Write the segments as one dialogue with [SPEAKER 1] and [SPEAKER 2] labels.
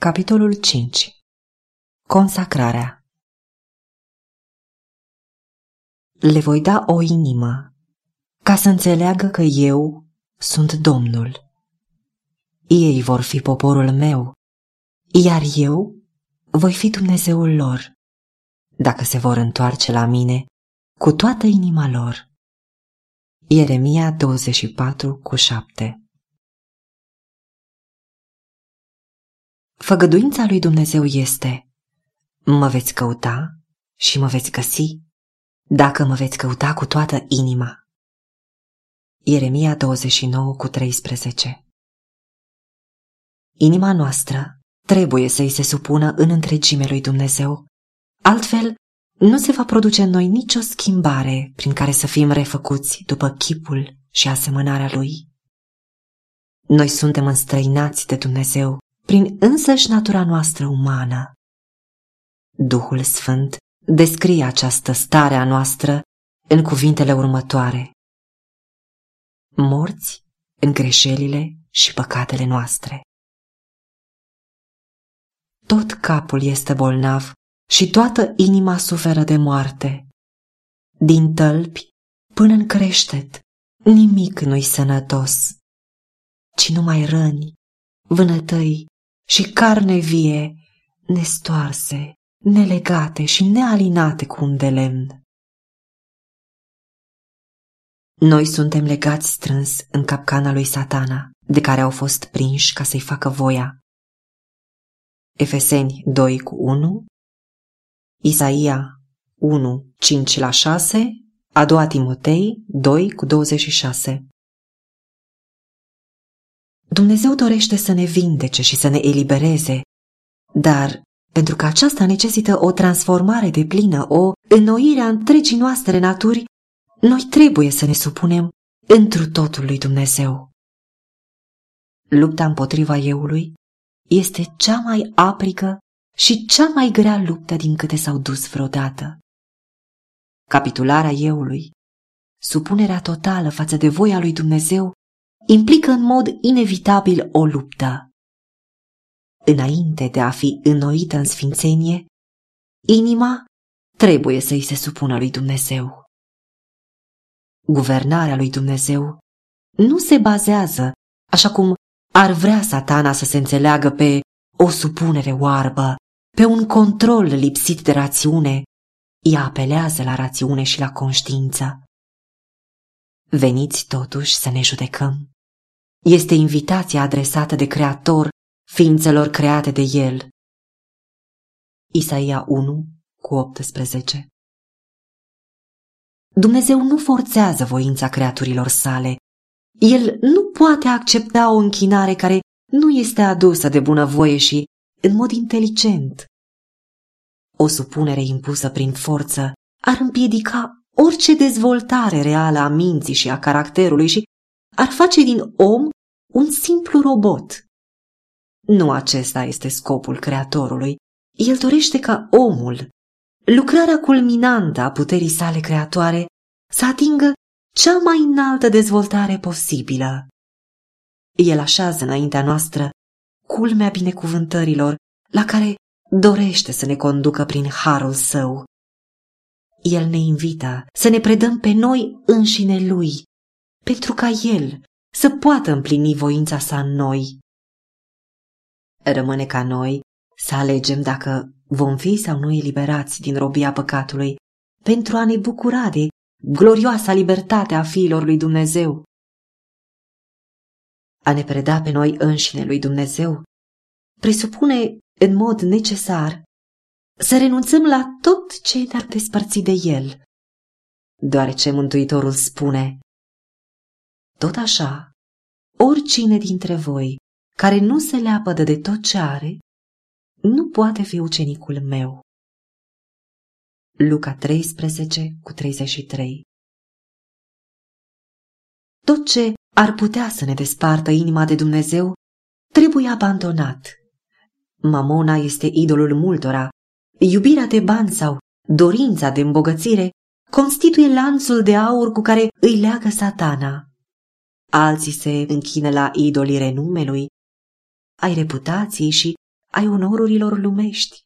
[SPEAKER 1] Capitolul 5 Consacrarea Le voi da o inimă ca să înțeleagă că eu sunt Domnul. Ei vor fi poporul meu, iar eu voi fi Dumnezeul lor, dacă se vor întoarce la mine cu toată inima lor. Ieremia 24 cu 7 Făgăduința lui Dumnezeu este Mă veți căuta și mă veți găsi dacă mă veți căuta cu toată inima. Ieremia 29 cu 13 Inima noastră trebuie să îi se supună în întregime lui Dumnezeu, altfel nu se va produce în noi nicio schimbare prin care să fim refăcuți după chipul și asemănarea lui. Noi suntem înstrăinați de Dumnezeu prin însăși natura noastră umană. Duhul Sfânt descrie această stare a noastră în cuvintele următoare. Morți în greșelile și păcatele noastre. Tot capul este bolnav și toată inima suferă de moarte. Din tălpi până în creștet, nimic nu-i sănătos, ci numai răni, vânătăi și carne vie, nestoarse, nelegate și nealinate cu un de lemn. Noi suntem legați strâns în capcana lui satana, de care au fost prinși ca să-i facă voia. Efeseni 2 cu 1, Isaia 1, 5 la 6, a doua Timotei 2 cu 26. Dumnezeu dorește să ne vindece și să ne elibereze, dar pentru că aceasta necesită o transformare de plină, o înnoire a întregii noastre naturi, noi trebuie să ne supunem întru totul lui Dumnezeu. Lupta împotriva euului este cea mai aprică și cea mai grea luptă din câte s-au dus vreodată. Capitularea euului, supunerea totală față de voia lui Dumnezeu, implică în mod inevitabil o luptă. Înainte de a fi înnoită în sfințenie, inima trebuie să îi se supună lui Dumnezeu. Guvernarea lui Dumnezeu nu se bazează, așa cum ar vrea satana să se înțeleagă pe o supunere oarbă, pe un control lipsit de rațiune, ea apelează la rațiune și la conștiință. Veniți totuși să ne judecăm. Este invitația adresată de Creator ființelor create de El. Isaia 1 cu 18 Dumnezeu nu forțează voința creaturilor sale. El nu poate accepta o închinare care nu este adusă de bunăvoie și în mod inteligent. O supunere impusă prin forță ar împiedica orice dezvoltare reală a minții și a caracterului și ar face din om un simplu robot. Nu acesta este scopul Creatorului. El dorește ca omul, lucrarea culminantă a puterii sale creatoare, să atingă cea mai înaltă dezvoltare posibilă. El așează înaintea noastră culmea binecuvântărilor la care dorește să ne conducă prin harul său. El ne invită să ne predăm pe noi înșine lui, pentru ca el să poată împlini voința sa în noi. Rămâne ca noi să alegem dacă vom fi sau nu eliberați din robia păcatului pentru a ne bucura de glorioasa libertate a fiilor lui Dumnezeu. A ne preda pe noi înșine lui Dumnezeu presupune în mod necesar să renunțăm la tot ce ne-ar despărți de El, deoarece Mântuitorul spune Tot așa, oricine dintre voi care nu se leapădă de tot ce are, nu poate fi ucenicul meu. Luca 13 cu 33 Tot ce ar putea să ne despartă inima de Dumnezeu trebuie abandonat. Mamona este idolul multora. Iubirea de bani sau dorința de îmbogățire constituie lanțul de aur cu care îi leagă satana. Alții se închină la idolii renumelui, ai reputației și ai onorurilor lumești.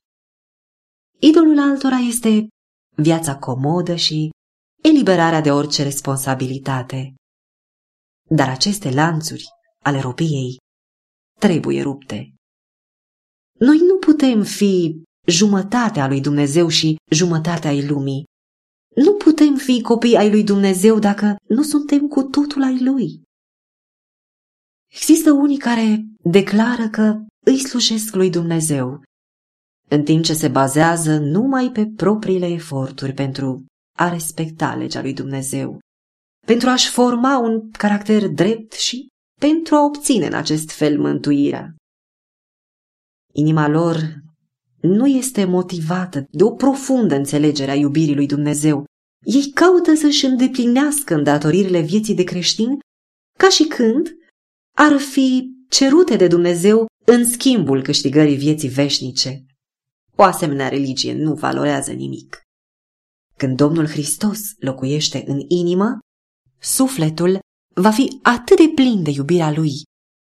[SPEAKER 1] Idolul altora este viața comodă și eliberarea de orice responsabilitate. Dar aceste lanțuri ale robiei trebuie rupte. Noi nu putem fi jumătatea lui Dumnezeu și jumătatea ai lumii. Nu putem fi copii ai lui Dumnezeu dacă nu suntem cu totul ai lui. Există unii care declară că îi slujesc lui Dumnezeu, în timp ce se bazează numai pe propriile eforturi pentru a respecta legea lui Dumnezeu, pentru a-și forma un caracter drept și pentru a obține în acest fel mântuirea. Inima lor nu este motivată de o profundă înțelegere a iubirii lui Dumnezeu. Ei caută să-și îndeplinească îndatoririle vieții de creștin ca și când ar fi cerute de Dumnezeu în schimbul câștigării vieții veșnice. O asemenea religie nu valorează nimic. Când Domnul Hristos locuiește în inimă, sufletul va fi atât de plin de iubirea Lui,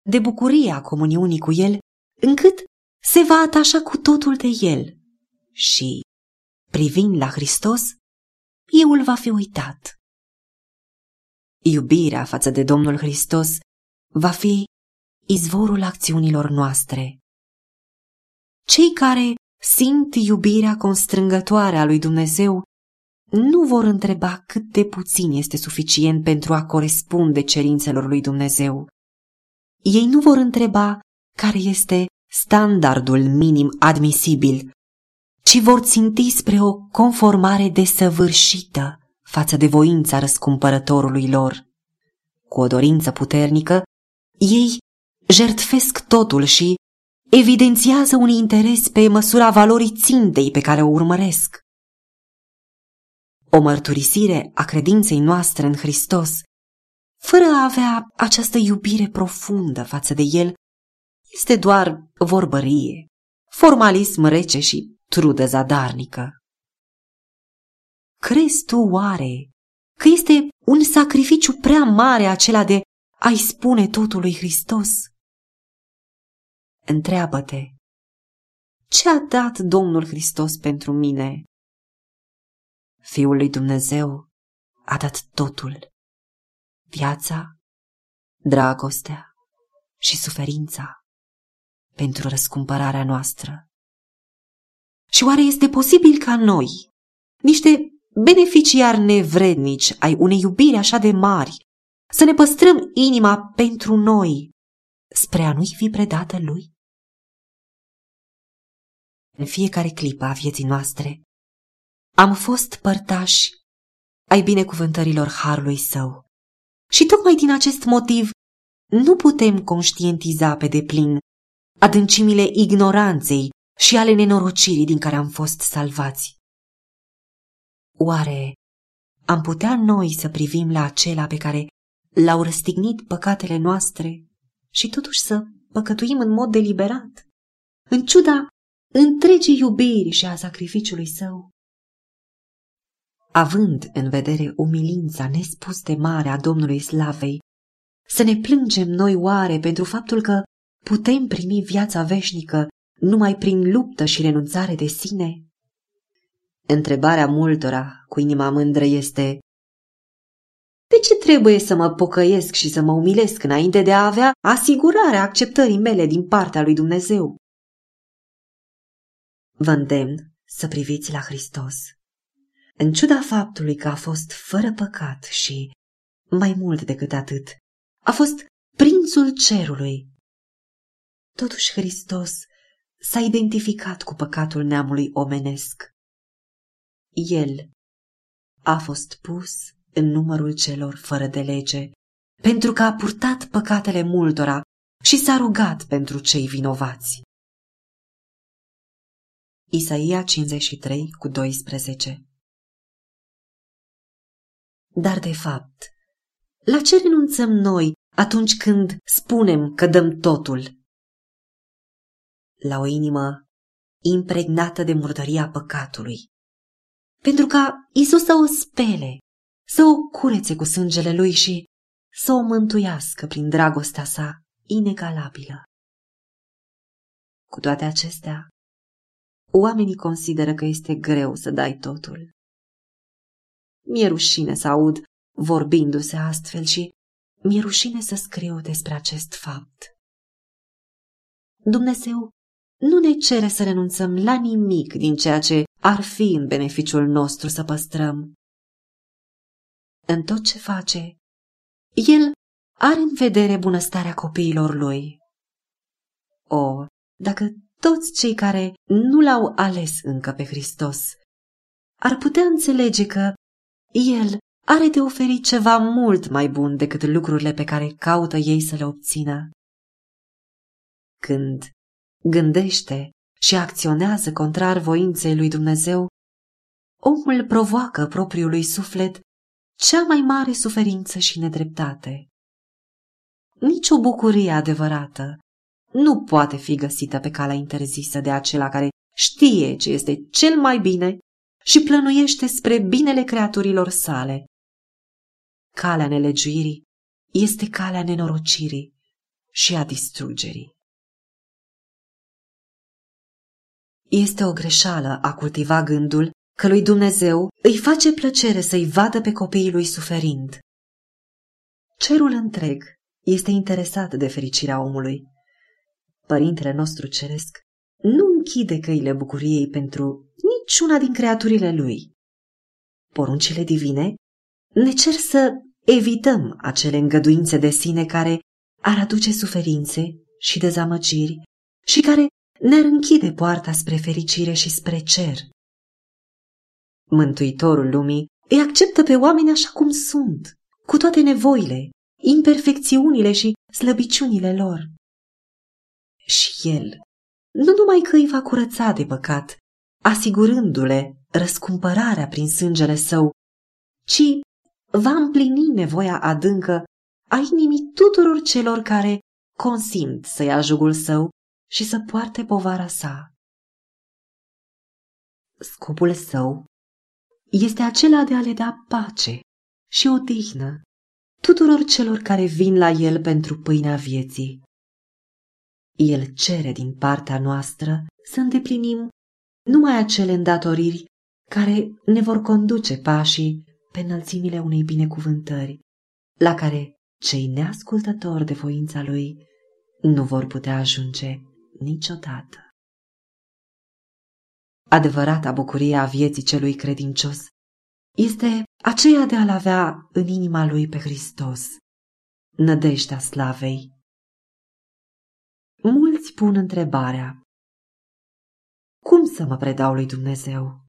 [SPEAKER 1] de bucuria comuniunii cu El, încât se va atașa cu totul de El și, privind la Hristos, euul va fi uitat. Iubirea față de Domnul Hristos va fi izvorul acțiunilor noastre. Cei care simt iubirea constrângătoare a lui Dumnezeu nu vor întreba cât de puțin este suficient pentru a corespunde cerințelor lui Dumnezeu. Ei nu vor întreba care este standardul minim admisibil, ci vor ținti spre o conformare desăvârșită față de voința răscumpărătorului lor. Cu o dorință puternică, ei jertfesc totul și evidențiază un interes pe măsura valorii țintei pe care o urmăresc. O mărturisire a credinței noastre în Hristos, fără a avea această iubire profundă față de El, este doar vorbărie, formalism rece și trudă zadarnică. Crezi tu oare că este un sacrificiu prea mare acela de a-i spune totul lui Hristos? Întreabă-te, ce a dat Domnul Hristos pentru mine? Fiul lui Dumnezeu a dat totul, viața, dragostea și suferința pentru răscumpărarea noastră. Și oare este posibil ca noi, niște beneficiari nevrednici ai unei iubiri așa de mari, să ne păstrăm inima pentru noi, spre a nu-i fi predată lui? În fiecare clipă a vieții noastre am fost părtași ai binecuvântărilor harului său. Și tocmai din acest motiv nu putem conștientiza pe deplin adâncimile ignoranței și ale nenorocirii din care am fost salvați. Oare am putea noi să privim la acela pe care l-au răstignit păcatele noastre și totuși să păcătuim în mod deliberat, în ciuda întregii iubiri și a sacrificiului său? Având în vedere umilința nespus de mare a Domnului Slavei, să ne plângem noi oare pentru faptul că putem primi viața veșnică numai prin luptă și renunțare de sine? Întrebarea multora cu inima mândră este De ce trebuie să mă pocăiesc și să mă umilesc înainte de a avea asigurarea acceptării mele din partea lui Dumnezeu? Vă îndemn să priviți la Hristos. În ciuda faptului că a fost fără păcat și, mai mult decât atât, a fost prințul cerului, Totuși Hristos s-a identificat cu păcatul neamului omenesc. El a fost pus în numărul celor fără de lege, pentru că a purtat păcatele multora și s-a rugat pentru cei vinovați. Isaia 53 cu 12 Dar de fapt, la ce renunțăm noi atunci când spunem că dăm totul? la o inimă impregnată de murdăria păcatului. Pentru ca Isus să o spele, să o curețe cu sângele lui și să o mântuiască prin dragostea sa inegalabilă. Cu toate acestea, oamenii consideră că este greu să dai totul. Mi-e rușine să aud vorbindu-se astfel și mi-e rușine să scriu despre acest fapt. Dumnezeu nu ne cere să renunțăm la nimic din ceea ce ar fi în beneficiul nostru să păstrăm. În tot ce face, El are în vedere bunăstarea copiilor lui. O, dacă toți cei care nu l-au ales încă pe Hristos ar putea înțelege că El are de oferit ceva mult mai bun decât lucrurile pe care caută ei să le obțină. Când gândește și acționează contrar voinței lui Dumnezeu, omul provoacă propriului suflet cea mai mare suferință și nedreptate. Nici o bucurie adevărată nu poate fi găsită pe calea interzisă de acela care știe ce este cel mai bine și plănuiește spre binele creaturilor sale. Calea nelegiuirii este calea nenorocirii și a distrugerii. Este o greșeală a cultiva gândul că lui Dumnezeu îi face plăcere să-i vadă pe copiii lui suferind. Cerul întreg este interesat de fericirea omului. Părintele nostru ceresc nu închide căile bucuriei pentru niciuna din creaturile lui. Poruncile divine ne cer să evităm acele îngăduințe de sine care ar aduce suferințe și dezamăgiri și care ne-ar închide poarta spre fericire și spre cer. Mântuitorul lumii îi acceptă pe oameni așa cum sunt, cu toate nevoile, imperfecțiunile și slăbiciunile lor. Și el nu numai că îi va curăța de păcat, asigurându-le răscumpărarea prin sângele său, ci va împlini nevoia adâncă a inimii tuturor celor care consimt să ia jugul său și să poarte povara sa. Scopul său este acela de a le da pace și odihnă tuturor celor care vin la el pentru pâinea vieții. El cere din partea noastră să îndeplinim numai acele îndatoriri care ne vor conduce pașii pe înălțimile unei binecuvântări, la care cei neascultători de voința lui nu vor putea ajunge niciodată. Adevărata bucurie a vieții celui credincios este aceea de a-L avea în inima lui pe Hristos, nădejdea slavei. Mulți pun întrebarea, cum să mă predau lui Dumnezeu?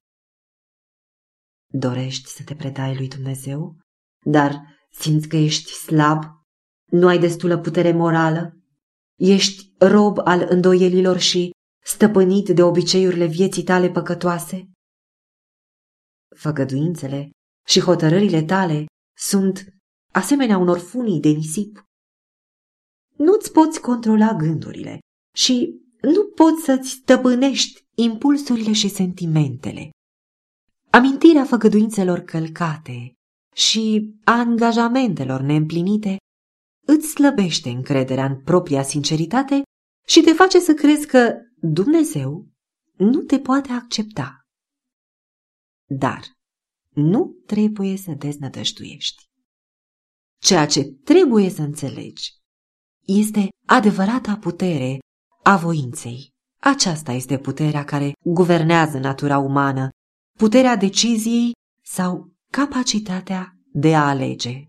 [SPEAKER 1] Dorești să te predai lui Dumnezeu, dar simți că ești slab, nu ai destulă putere morală, ești rob al îndoielilor și stăpânit de obiceiurile vieții tale păcătoase? Făgăduințele și hotărârile tale sunt asemenea unor funii de nisip. Nu-ți poți controla gândurile și nu poți să-ți stăpânești impulsurile și sentimentele. Amintirea făgăduințelor călcate și a angajamentelor neîmplinite îți slăbește încrederea în propria sinceritate și te face să crezi că Dumnezeu nu te poate accepta. Dar nu trebuie să deznădăjduiești. Ceea ce trebuie să înțelegi este adevărata putere a voinței. Aceasta este puterea care guvernează natura umană, puterea deciziei sau capacitatea de a alege.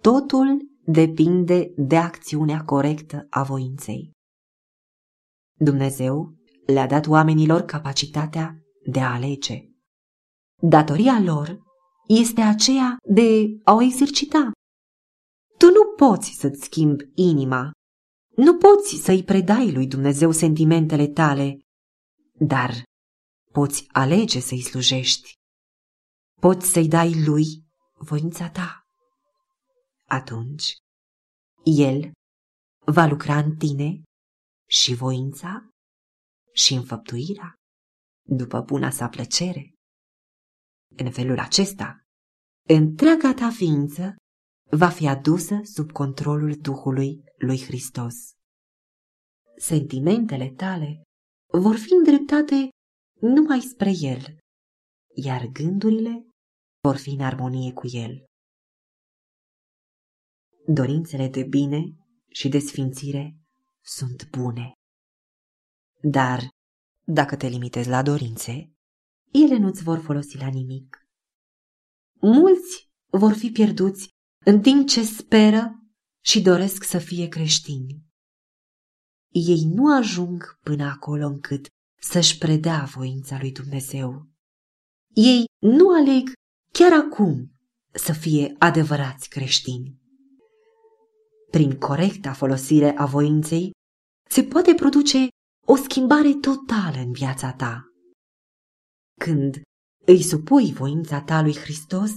[SPEAKER 1] Totul depinde de acțiunea corectă a voinței. Dumnezeu le-a dat oamenilor capacitatea de a alege. Datoria lor este aceea de a o exercita. Tu nu poți să-ți schimbi inima, nu poți să-i predai lui Dumnezeu sentimentele tale, dar poți alege să-i slujești. Poți să-i dai lui voința ta. Atunci, el va lucra în tine și voința și înfăptuirea după buna sa plăcere. În felul acesta, întreaga ta ființă va fi adusă sub controlul Duhului lui Hristos. Sentimentele tale vor fi îndreptate numai spre El, iar gândurile vor fi în armonie cu El. Dorințele de bine și de sfințire sunt bune. Dar, dacă te limitezi la dorințe, ele nu-ți vor folosi la nimic. Mulți vor fi pierduți în timp ce speră și doresc să fie creștini. Ei nu ajung până acolo încât să-și predea voința lui Dumnezeu. Ei nu aleg chiar acum să fie adevărați creștini. Prin corecta folosire a voinței se poate produce o schimbare totală în viața ta. Când îi supui voința ta lui Hristos,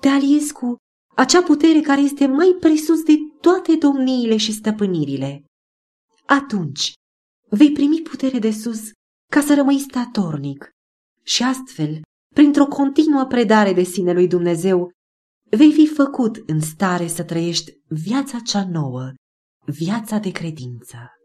[SPEAKER 1] te aliezi cu acea putere care este mai presus de toate domniile și stăpânirile. Atunci vei primi putere de sus ca să rămâi statornic și astfel, printr-o continuă predare de sine lui Dumnezeu, vei fi făcut în stare să trăiești viața cea nouă, viața de credință.